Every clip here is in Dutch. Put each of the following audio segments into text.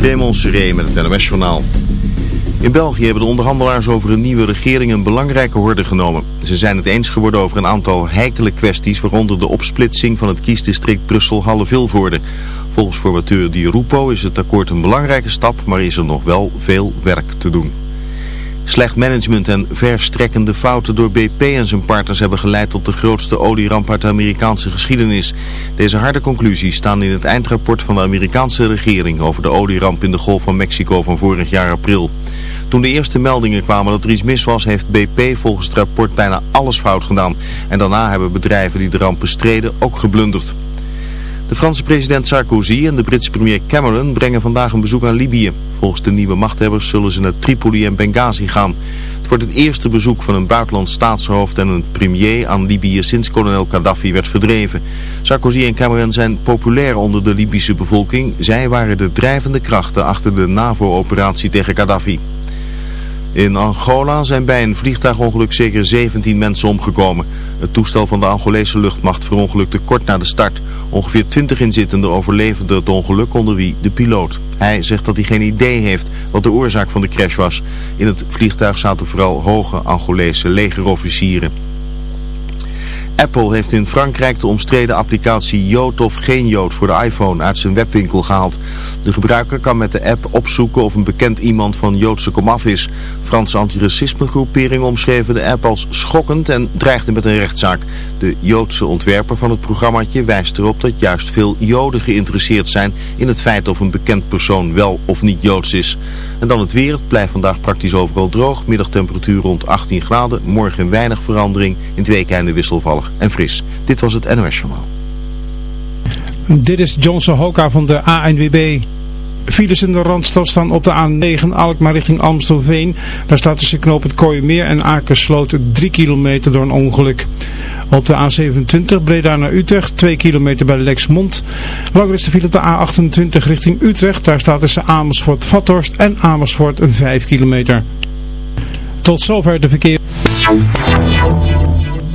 Raymond Seré met het NOS Journaal. In België hebben de onderhandelaars over een nieuwe regering een belangrijke horde genomen. Ze zijn het eens geworden over een aantal heikele kwesties, waaronder de opsplitsing van het kiesdistrict Brussel-Halle-Vilvoorde. Volgens formateur Di Rupo is het akkoord een belangrijke stap, maar is er nog wel veel werk te doen. Slecht management en verstrekkende fouten door BP en zijn partners hebben geleid tot de grootste olieramp uit de Amerikaanse geschiedenis. Deze harde conclusies staan in het eindrapport van de Amerikaanse regering over de olieramp in de Golf van Mexico van vorig jaar april. Toen de eerste meldingen kwamen dat er iets mis was, heeft BP volgens het rapport bijna alles fout gedaan. En daarna hebben bedrijven die de ramp bestreden ook geblunderd. De Franse president Sarkozy en de Britse premier Cameron brengen vandaag een bezoek aan Libië. Volgens de nieuwe machthebbers zullen ze naar Tripoli en Benghazi gaan. Het wordt het eerste bezoek van een buitenlands staatshoofd en een premier aan Libië sinds kolonel Gaddafi werd verdreven. Sarkozy en Cameron zijn populair onder de Libische bevolking. Zij waren de drijvende krachten achter de NAVO-operatie tegen Gaddafi. In Angola zijn bij een vliegtuigongeluk zeker 17 mensen omgekomen. Het toestel van de Angolese luchtmacht verongelukte kort na de start. Ongeveer 20 inzittenden overleefden het ongeluk onder wie de piloot. Hij zegt dat hij geen idee heeft wat de oorzaak van de crash was. In het vliegtuig zaten vooral hoge Angolese legerofficieren. Apple heeft in Frankrijk de omstreden applicatie Jood of geen Jood voor de iPhone uit zijn webwinkel gehaald. De gebruiker kan met de app opzoeken of een bekend iemand van Joodse komaf is. Franse antiracismegroeperingen omschreven de app als schokkend en dreigden met een rechtszaak. De Joodse ontwerper van het programmaatje wijst erop dat juist veel Joden geïnteresseerd zijn in het feit of een bekend persoon wel of niet Joods is. En dan het weer. Het blijft vandaag praktisch overal droog. Middagtemperatuur rond 18 graden. Morgen weinig verandering. In het weekende wisselvallig en fris. Dit was het NOS Journaal. Dit is Johnson Hoka van de ANWB. Files in de Randstad staan op de A9 Alkmaar richting Amstelveen. Daar staat tussen knoop het Kooimeer en Akersloot 3 kilometer door een ongeluk. Op de A27 Breda naar Utrecht 2 kilometer bij Lexmond. Langer is de file op de A28 richting Utrecht. Daar staat tussen Amersfoort Vathorst en Amersfoort 5 kilometer. Tot zover de verkeer.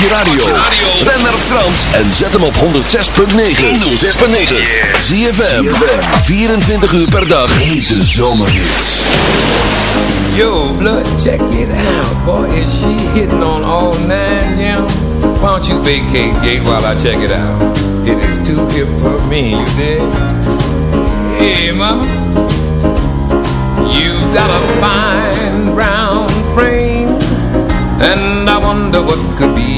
Je radio. Ben naar Frans en zet hem op 106.9. 106.9. ZFM. 24 uur per dag. Hete zomerhits. Yo, blood, check it out. Boy, is she hitting on all nine, yeah. Why you vacate gate while I check it out? It is too hip for me, you dig? Hey, ma. You've got a fine brown frame, and I wonder what could be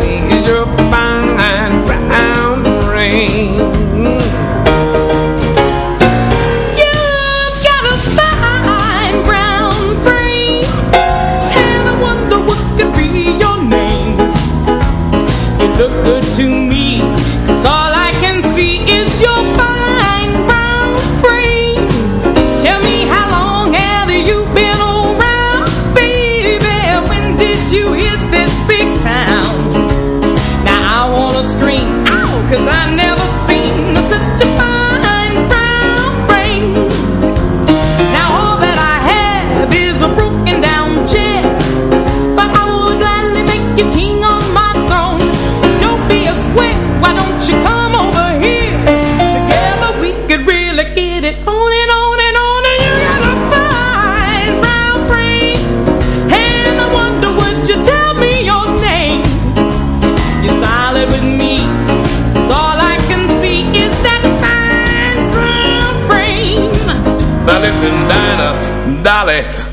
see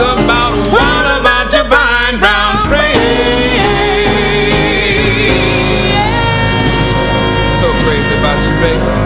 about great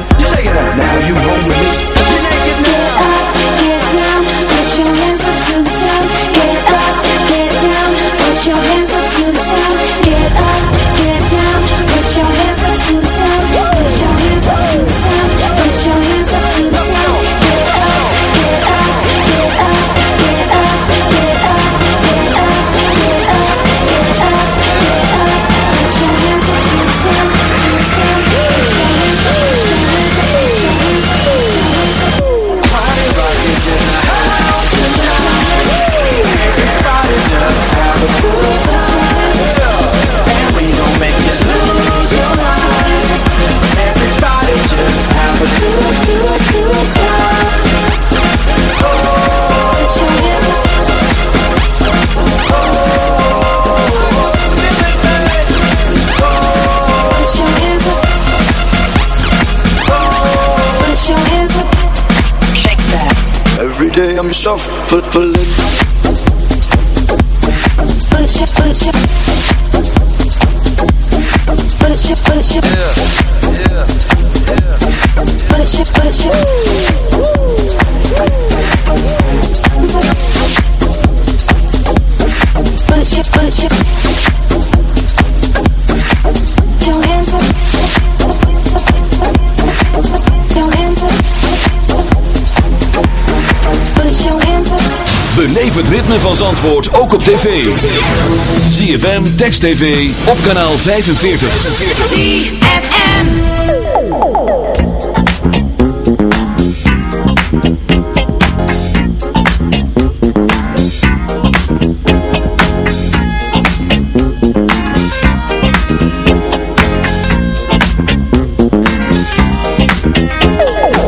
foot full van Zandvoort ook op tv. ZFM, Text TV, op kanaal 45. ZFM.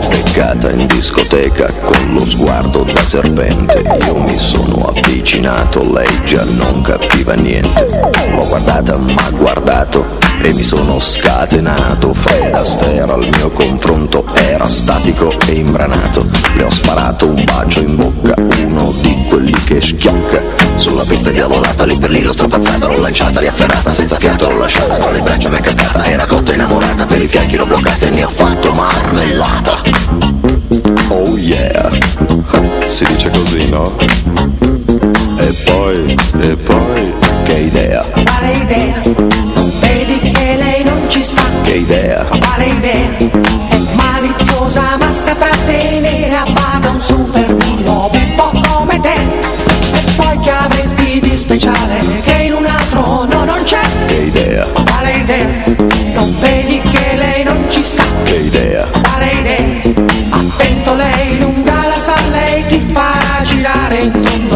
Beccata in discoteca con lo sguardo da serpente Io mi sono avvicinato, lei già non capiva niente. L'ho guardata, m'ha guardato e mi sono scatenato. Fred Astaire al mio confronto era statico e imbranato. Le ho sparato un bacio in bocca, uno di quelli che schiocca sulla pista diavolata, lì per lì l'ho strapazzata, l'ho lanciata, riafferrata, senza fiato l'ho lasciata, tra le braccia mi è cascata, era cotta innamorata, per i fianchi l'ho bloccata e ne ho fatto marmellata. Oh yeah, si dice così, no? E poi, e poi, che idea, Quale idea? Non vedi che lei non ci sta? che idea, Quale idea? È maliziosa ma saprà tenere a bada un super bullo un po' come te. E poi che avresti di speciale che in un altro no non c'è? che idea, Quale idea? Non vedi che lei non ci sta? che idea, Quale idea?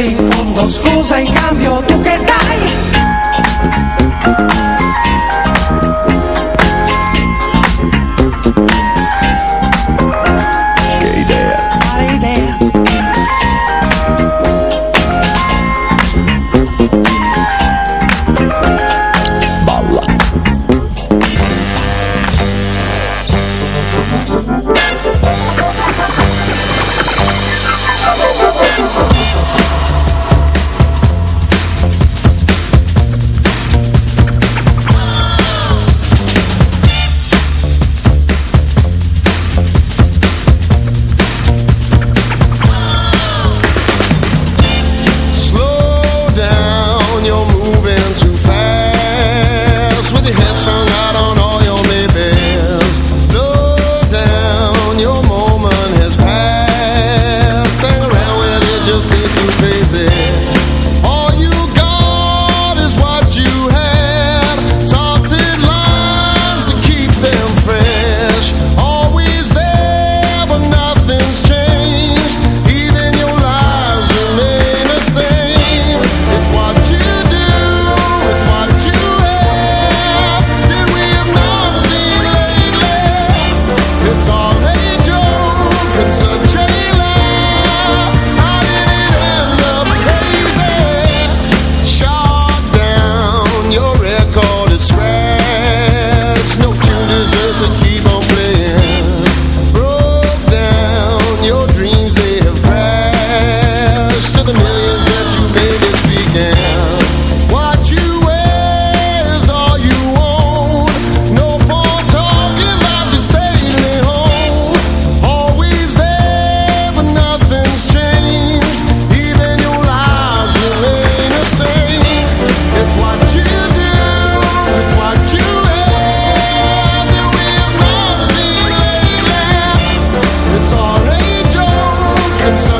In fondo. Scusa in cambio words